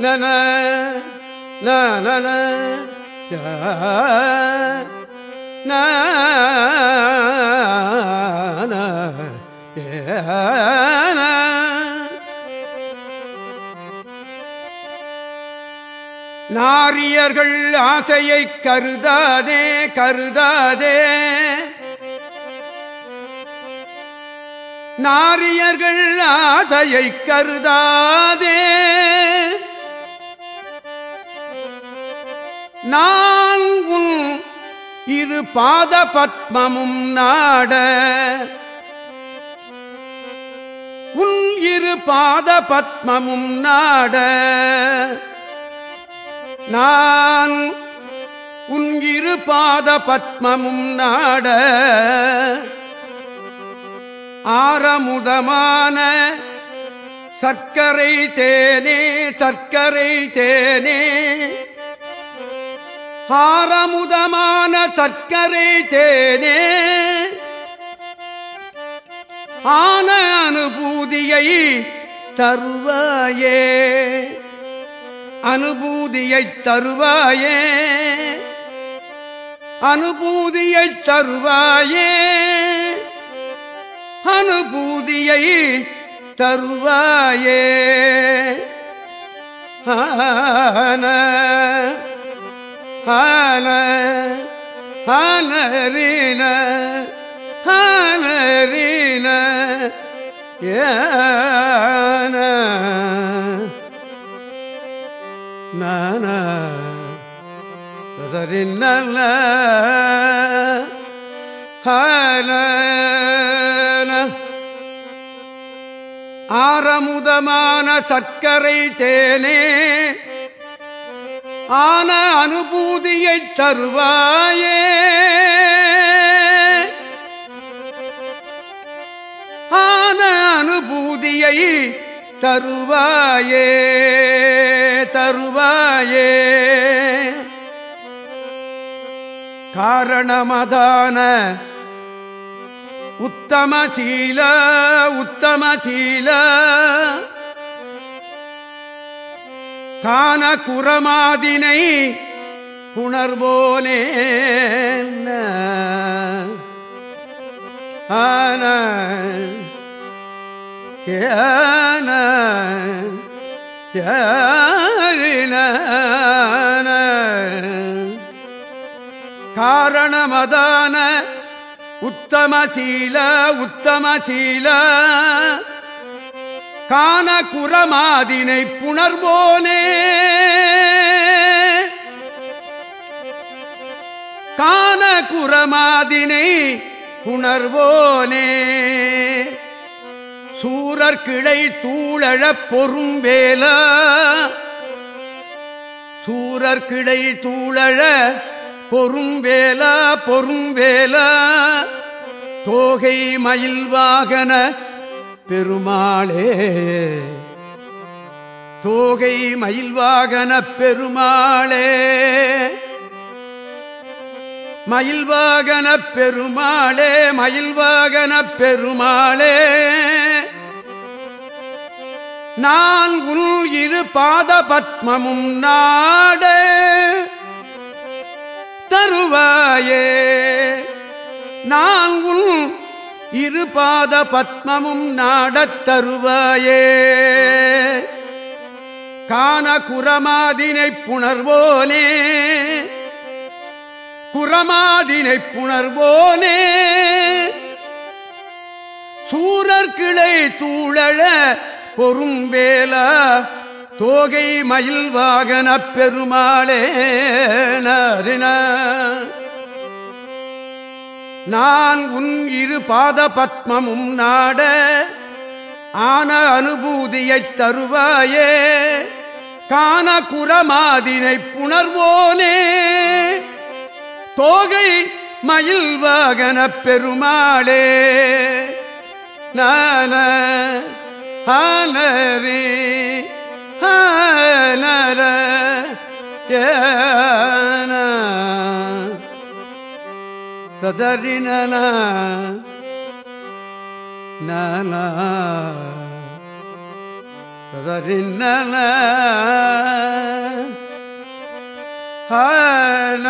நன நன நாரியர்கள் ஆசையை கருதாதே கருதாதே. நாரியர்கள் ஆசையை கருதாதே. நான் உன் இரு பாத பத்மமும் நாட உன் இரு பாத பத்மமும் நாட. நான் உன் பாத பத்மமும் நாட ஆரமுதமான சர்க்கரை தேனே சர்க்கரை தேனே. ஆரமுதமான சர்க்கரை தேனே. ஆன அனுபூதியை தருவாயே. அனுபூதியைத் தருவாயே. அனுபூதியைத் தருவாயே. அனுபூதியை தருவாயே. ஆன ஆன ஆனரீன ஆனரீன ஏன. நான? சதரின்ன ஆரமுதமான சர்க்கரை தேனே ஆன அனுபூதியைத் தருவாயே. ஆன அனுபூதியை தருவாயே. தருவாயே. காரணமதான உத்தமசீல உத்தமசீல. காண குரமாதினை புணர்வோனே. ஆன ஏன ஏறின காரணமதான உத்தமசீல உத்தமசீல. கான குரமாதினை புணர்வோனே. கான குரமாதினை புணர்வோனே. சூரர் கிளை தூளழப் பொறும்பேல சூரர் கிளை தூளழ பொறும் வேலா பொறும் வேலா தோகை மயில் வாகன பெருமாளே. தோகை மயில் வாகன பெருமாளே. மயில் வாகன பெருமாளே மயில் வாகன பெருமாளே. நான் உள் இரு பாத பத்மமும் நாடே. தருவாயே. நான் உன் இருபாத பத்மமும் நாடத் தருவாயே. கான குரமாதினை புணர்வோனே. குரமாதினை புணர்வோனே. சூரர் கிளை பொறும் வேலா தோகை மயில் வாகன பெருமாளே நான் உன் இரு பாத பத்மமும் நாட ஆன அனுபூதியைத் தருவாயே. கான குரமாதினை புணர்வோனே. தோகை மயில் வாகன பெருமாளே நான. ஹானரி ஹானர ஏன ததறினன ஹன